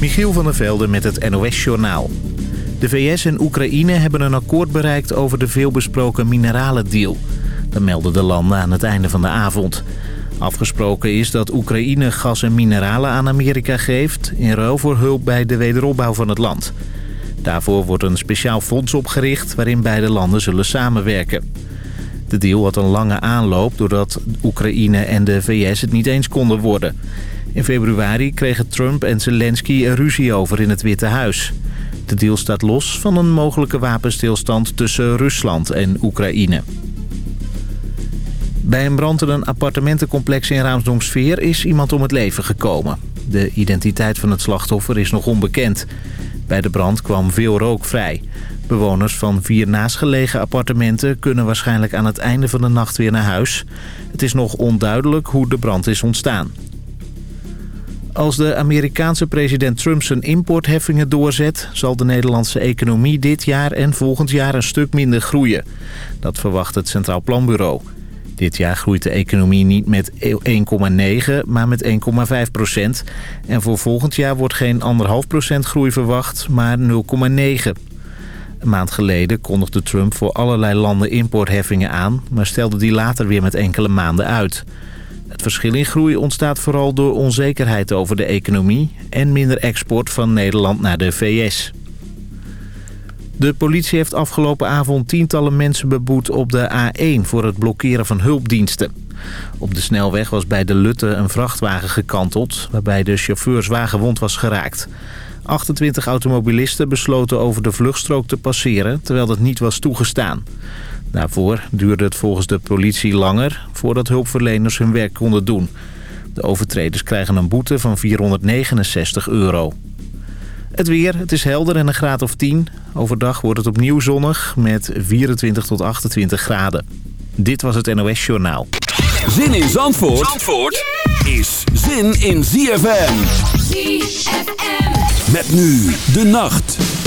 Michiel van der Velde met het NOS-journaal. De VS en Oekraïne hebben een akkoord bereikt over de veelbesproken mineralendeal. Dat melden de landen aan het einde van de avond. Afgesproken is dat Oekraïne gas en mineralen aan Amerika geeft... in ruil voor hulp bij de wederopbouw van het land. Daarvoor wordt een speciaal fonds opgericht waarin beide landen zullen samenwerken. De deal had een lange aanloop doordat Oekraïne en de VS het niet eens konden worden. In februari kregen Trump en Zelensky er ruzie over in het Witte Huis. De deal staat los van een mogelijke wapenstilstand tussen Rusland en Oekraïne. Bij een brand in een appartementencomplex in Raamsdonksveer is iemand om het leven gekomen. De identiteit van het slachtoffer is nog onbekend. Bij de brand kwam veel rook vrij. Bewoners van vier naastgelegen appartementen kunnen waarschijnlijk aan het einde van de nacht weer naar huis. Het is nog onduidelijk hoe de brand is ontstaan. Als de Amerikaanse president Trump zijn importheffingen doorzet... zal de Nederlandse economie dit jaar en volgend jaar een stuk minder groeien. Dat verwacht het Centraal Planbureau. Dit jaar groeit de economie niet met 1,9, maar met 1,5 procent. En voor volgend jaar wordt geen 1,5 procent groei verwacht, maar 0,9. Een maand geleden kondigde Trump voor allerlei landen importheffingen aan... maar stelde die later weer met enkele maanden uit. Verschil in groei ontstaat vooral door onzekerheid over de economie... en minder export van Nederland naar de VS. De politie heeft afgelopen avond tientallen mensen beboet op de A1 voor het blokkeren van hulpdiensten. Op de snelweg was bij de Lutte een vrachtwagen gekanteld... waarbij de chauffeur zwaar gewond was geraakt. 28 automobilisten besloten over de vluchtstrook te passeren... terwijl dat niet was toegestaan. Daarvoor duurde het volgens de politie langer... voordat hulpverleners hun werk konden doen. De overtreders krijgen een boete van 469 euro. Het weer, het is helder en een graad of 10. Overdag wordt het opnieuw zonnig met 24 tot 28 graden. Dit was het NOS Journaal. Zin in Zandvoort, Zandvoort is zin in ZFM. ZFM. Met nu de nacht.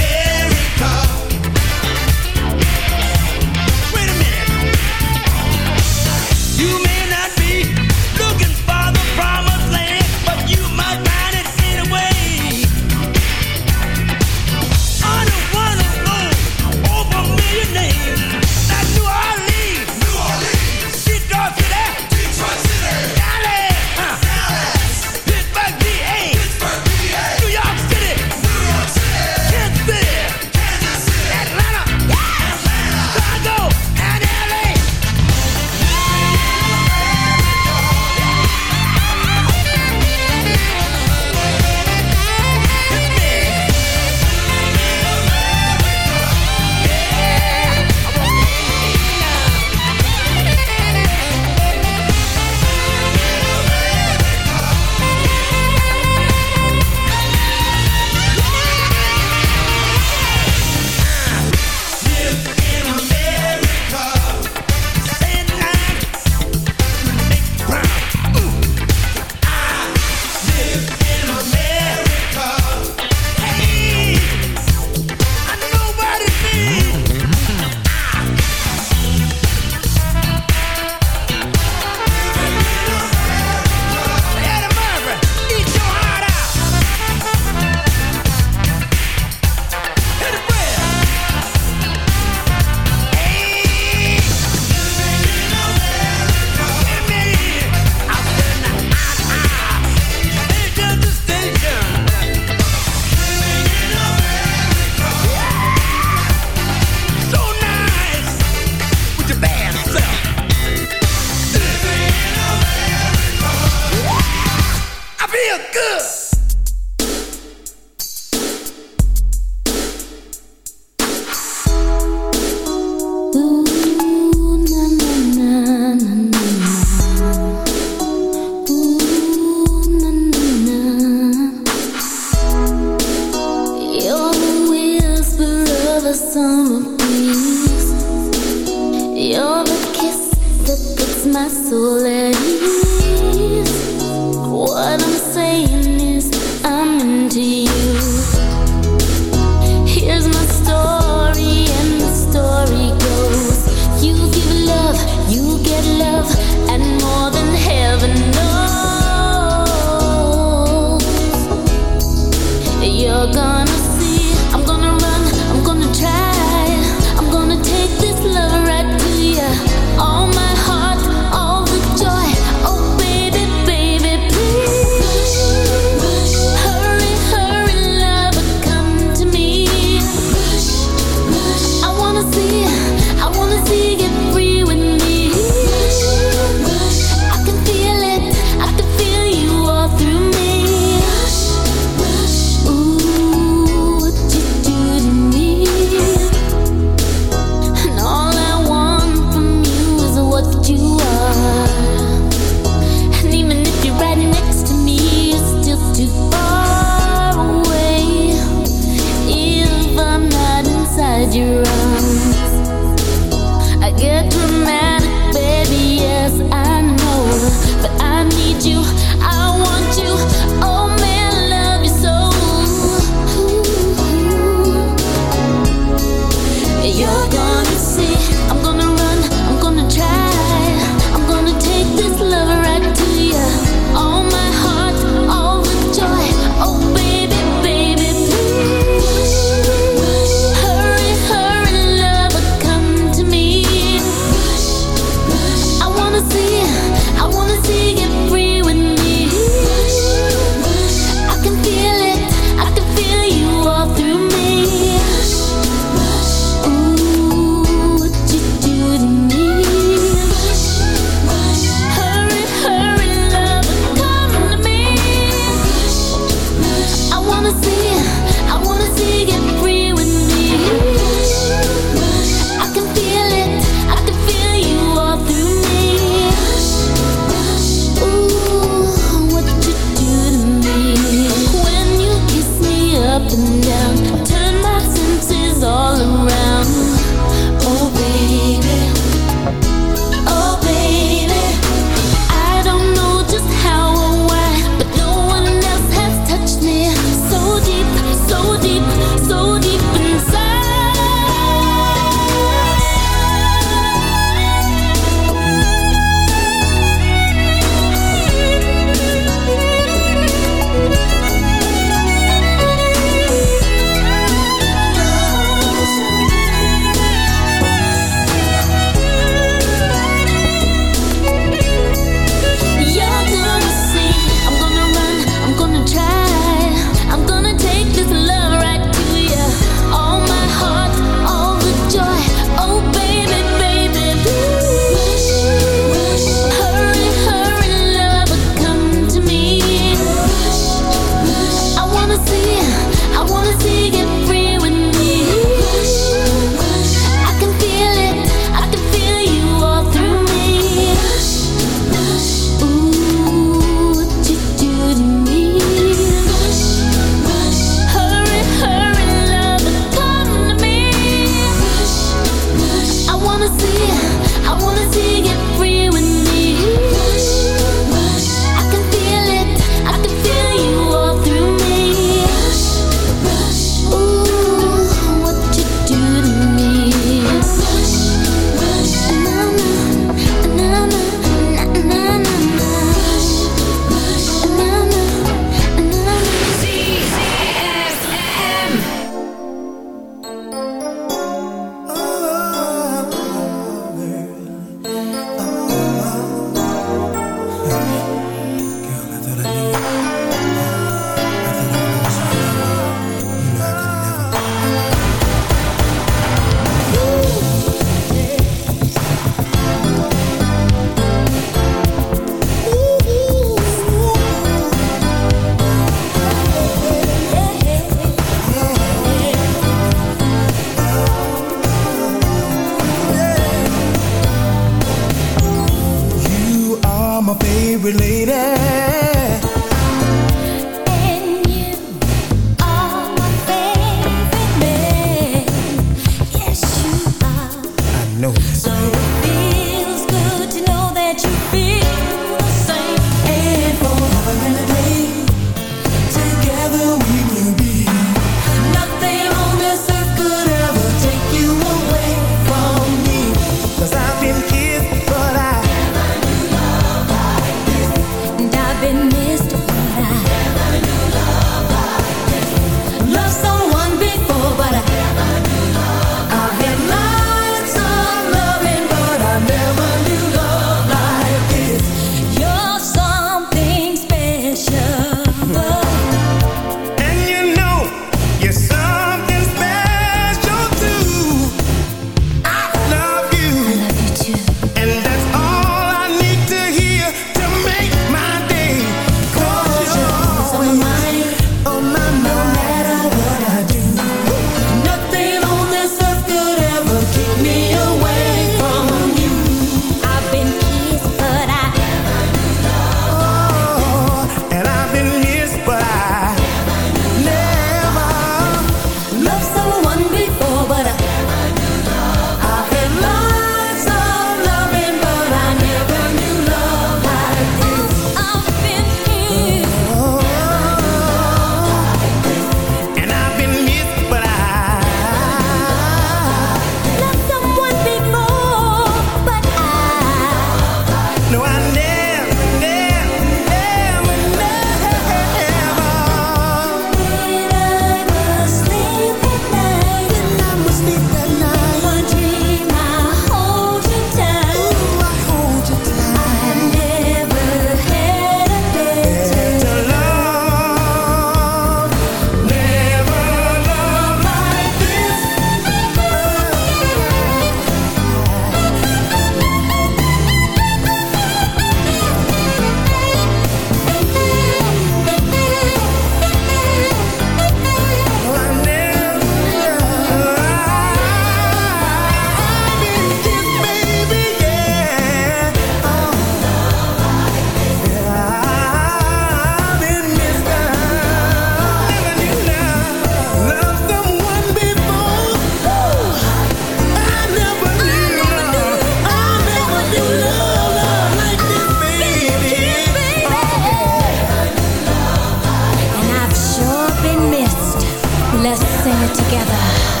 together.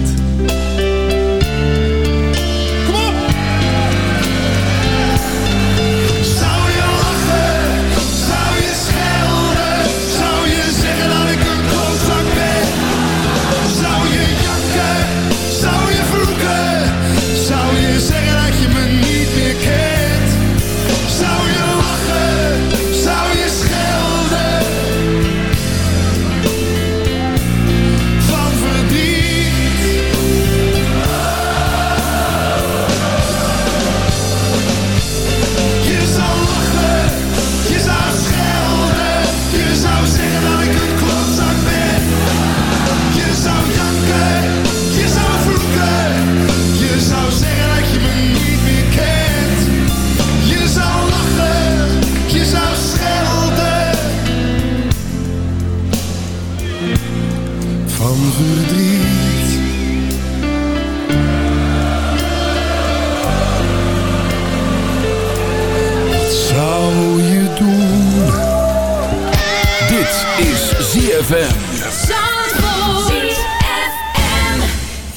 van verdriet. Wat zou je doen? Dit is ZFM.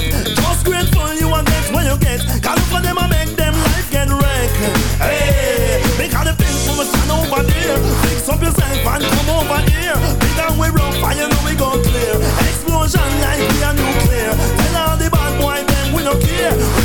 Step. Just grateful you are get what you get. Call for them and make them life get wrecked. Hey, because the things from stand over there. Fix up yourself and come over here. Big and we rough and you know we go clear. Explosion like we are nuclear. Tell all the bad boy them we no care.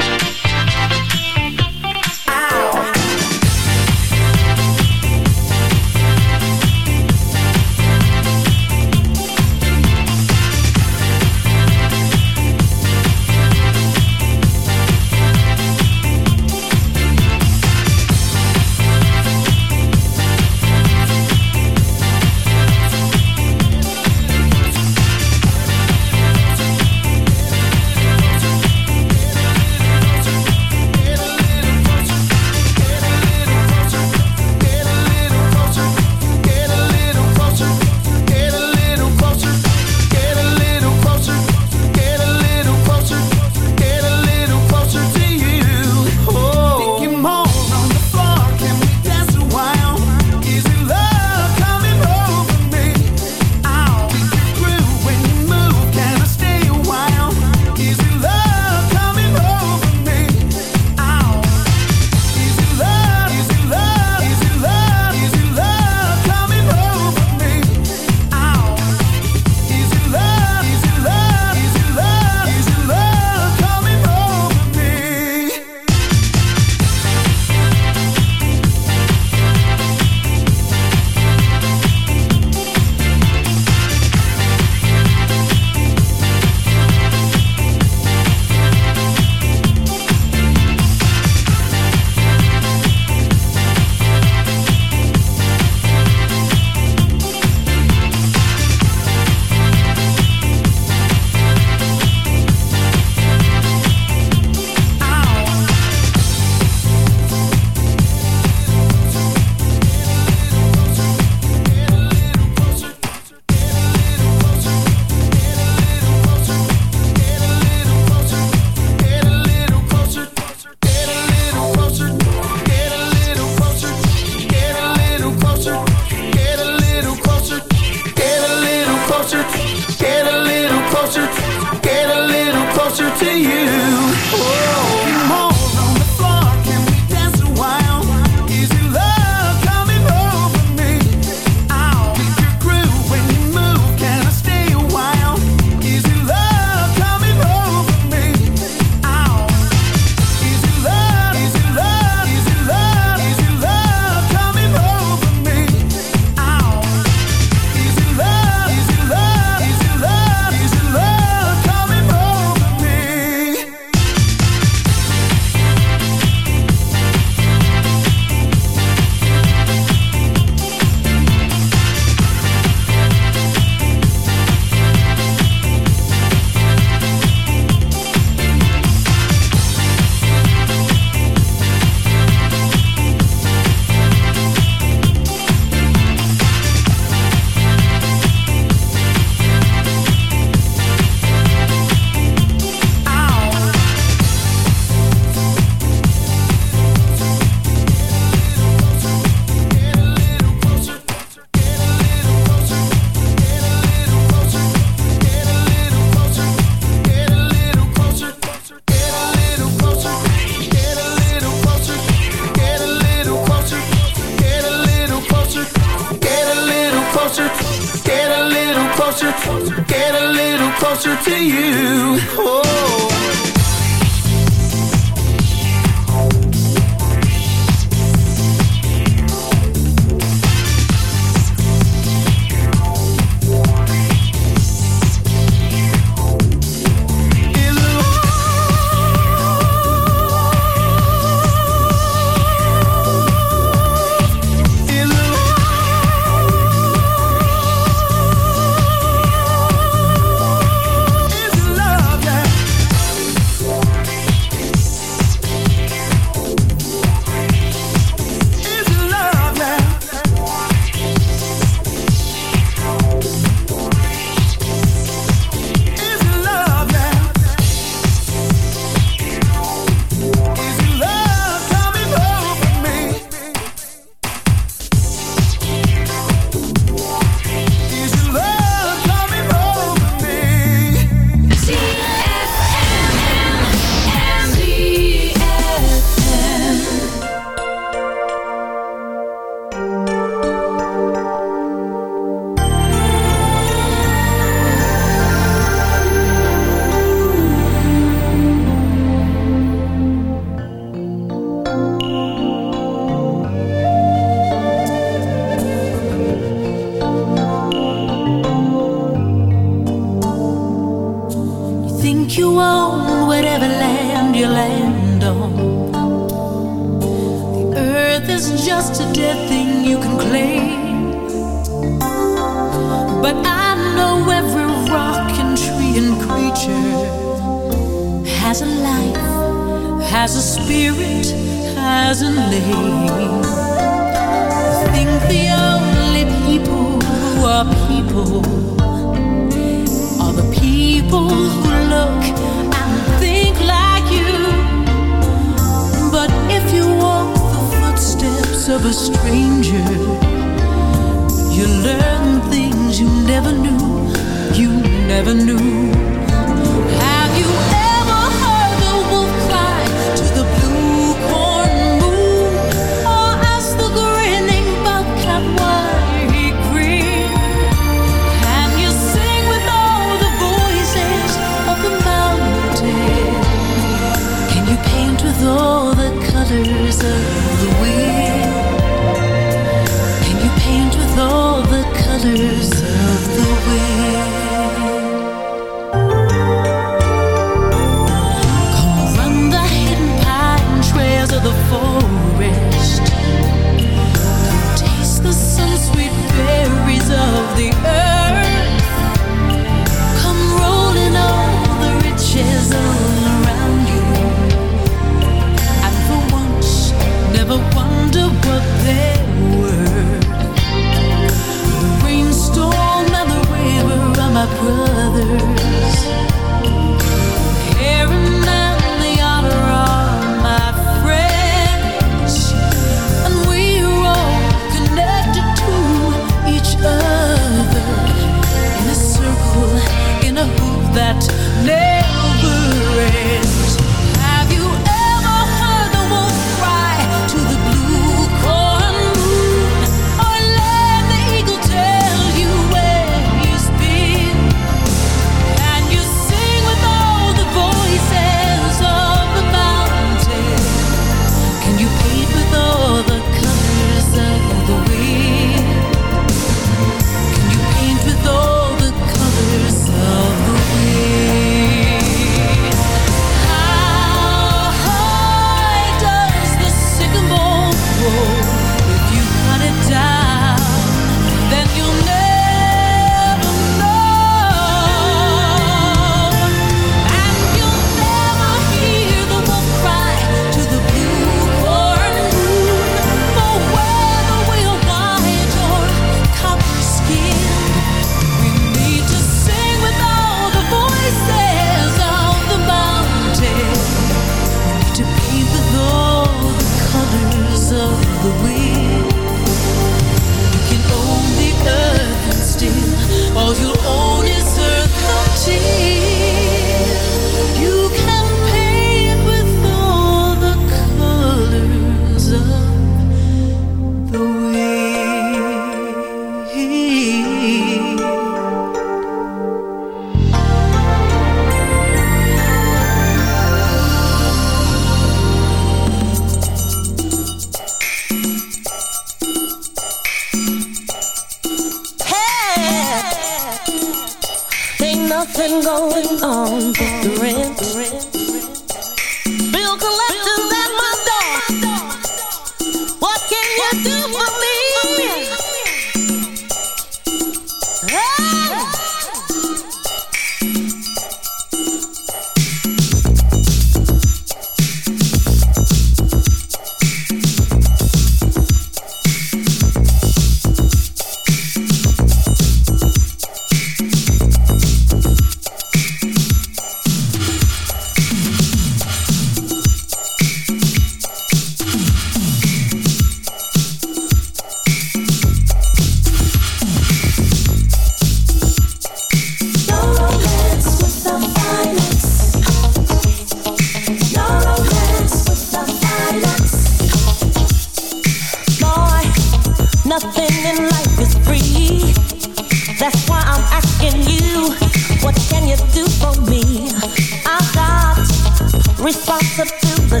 to the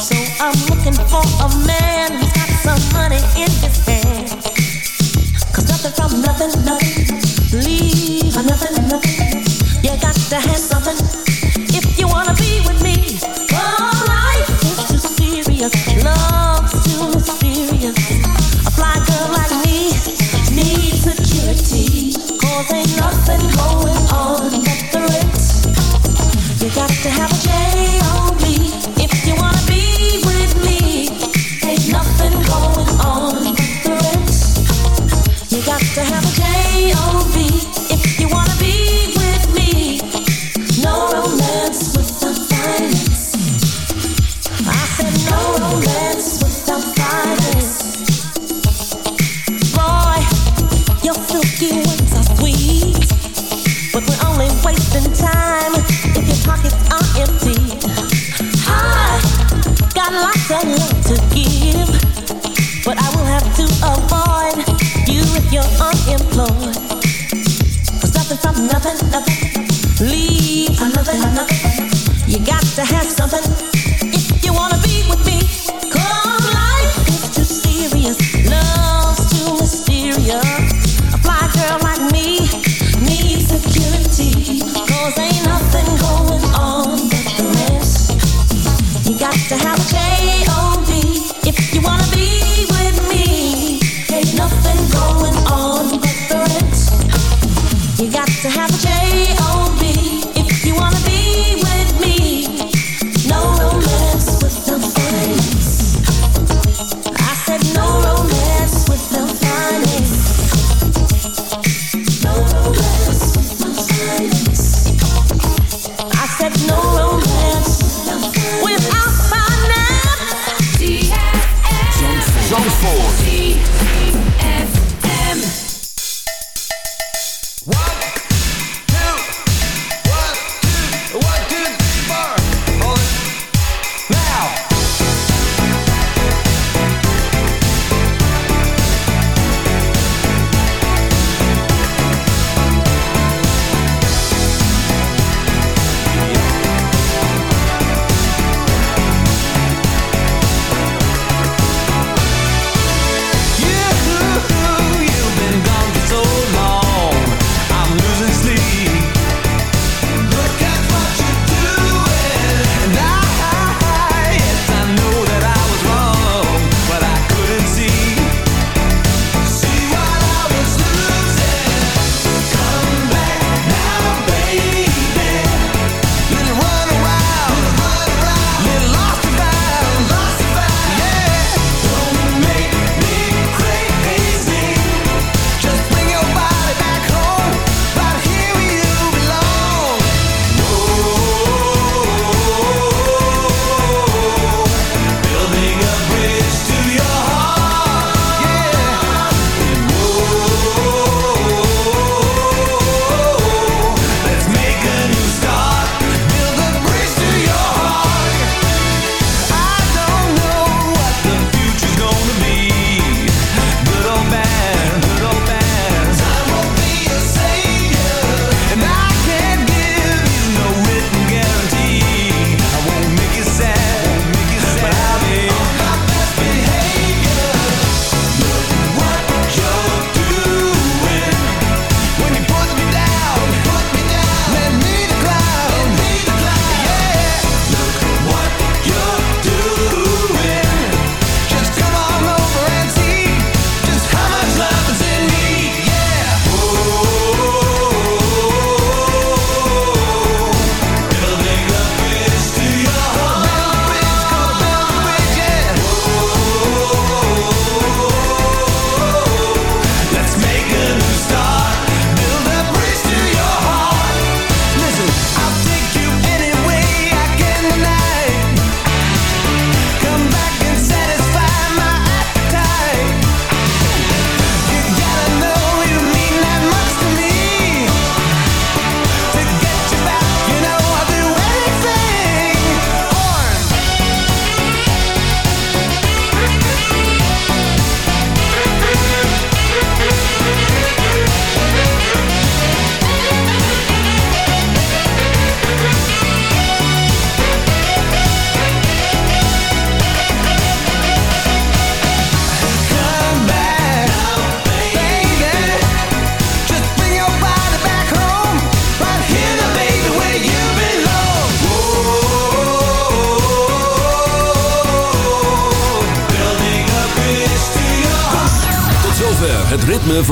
So I'm looking for a man.